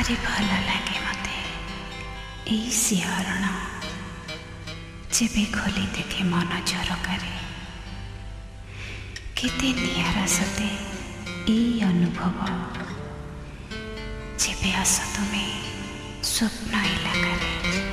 ଭାରି ଭଲ ଲାଗେ ମୋତେ। ଏଇ ଶିହରଣ ଯେବେ ଖୋଲି ଦେଖେ ମନ ଝରକାରେ। କେତେ ନିଆରା ସତେ ଏଇ ଅନୁଭବ। ଯେବେ ଆସ ତୁମେ ସ୍ୱପ୍ନ ଇଲାକାରେ।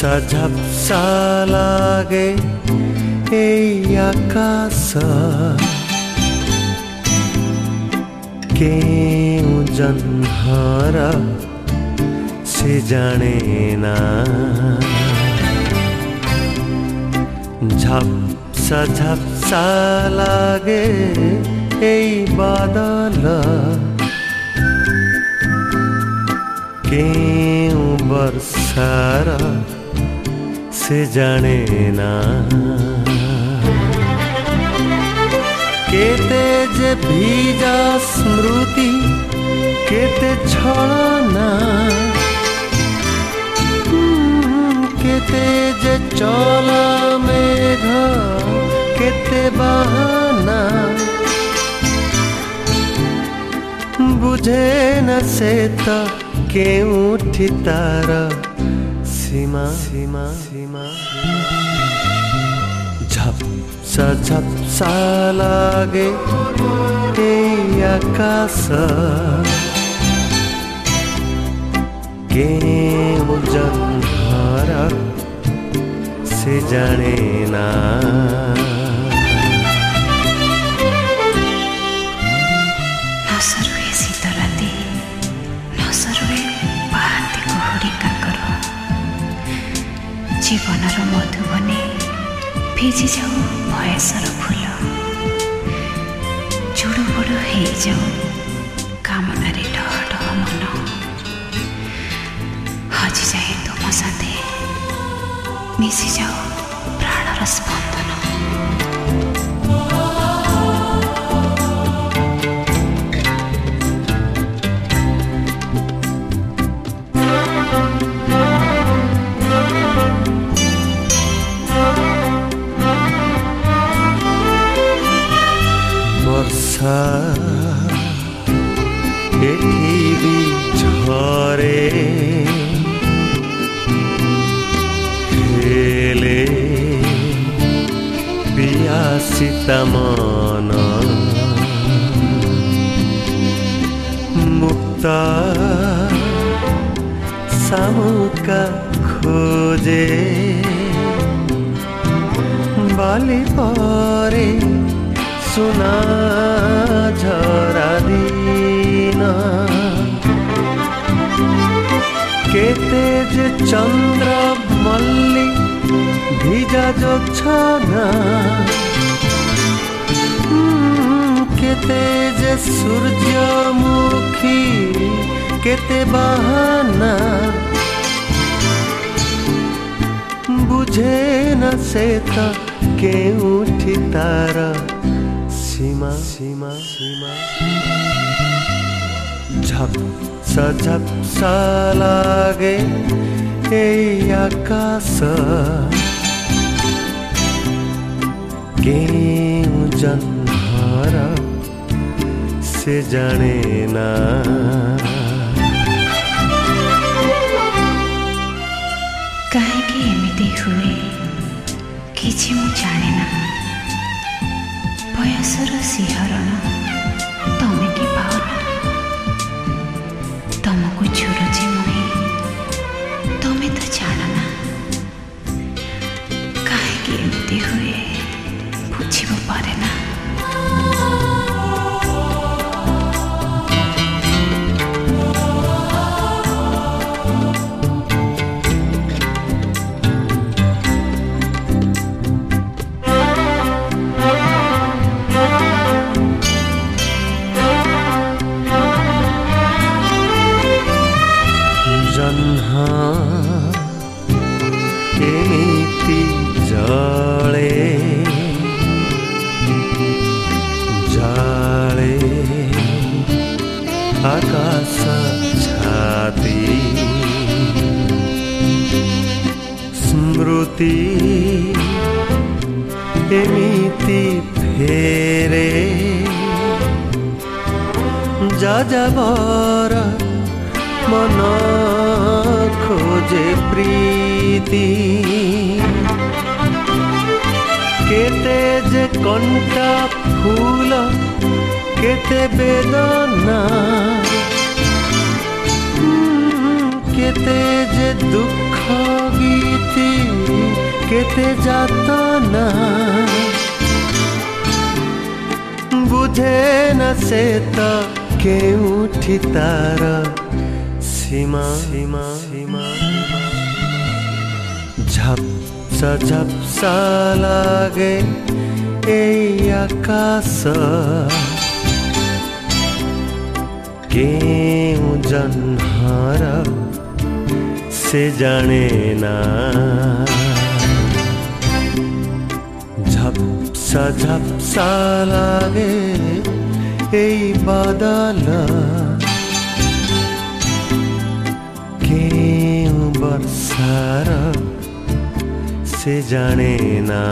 ঝাপসা ঝাপসা লাগে এই আকাশ কেউ জন্হারা সে জানে না ঝাপসা ঝাপসা লাগে এই বাদল কেউ নম্বর সারা সে জানে না কেতে যে ভিজা স্মৃতি কেতে ছড়ানা কেতে যে চলা মেঘ কেতে বাহানা বুঝে না সে তা के उठ तारा, सीमा सीमा सीमा। झप सा झप सा लागे ते आकाश। के केउ जंधारा से जाने ना। ଜୀବନର ମଧୁବନେ। ଭିଜି ଯାଉ ବୟସର ଫୁଲ। ଚୁଡ଼ୁ ବୁଡ଼ୁ ହେଇଯାଉ କାମନାରେ ଡହ ଡହ ମନ। ହଜିଯାଏ ତୁମ ସାଥେ ମିଶିଯାଉ ପ୍ରାଣର ସ୍ପନ୍ଦନ পৃথিবী ঝরে। খেলে পিয়াসিতা মন। মুক্ত শামুকা খোঁজে। বালি পরে সোনা উম, কেতে যে সূর্যমুখী কেতে বাহানা বুঝে না সে তা কেউঠি তার সীমা সীমা সীমা ঝাপসা ঝাপসা লাগে এই আকাশ কেউ জন্মর সে জানে না କାହିଁକି ଏମିତି ହୁଏ କିଛି ମୁଁ ଜାଣେ ନା ବୟସର ଶିହରଣ সত্যি এমিতি ফেরে। যা যাবর মন খোঁজে প্রীতি। কেতে যে কণ্ঠা ফুল কেতে বেদনা। কেতে যে দুঃখ কেতে যাতনা বুঝে না সে তো কেউঠি তার সীমা সীমা সীমা ঝাপসা ঝাপসা লাগে এই আকাশ কেউ জহ্নর সে জানে না ঝাপসা ঝাপসা লাগে এই বাদল কেউ বর্ষার সে জানে না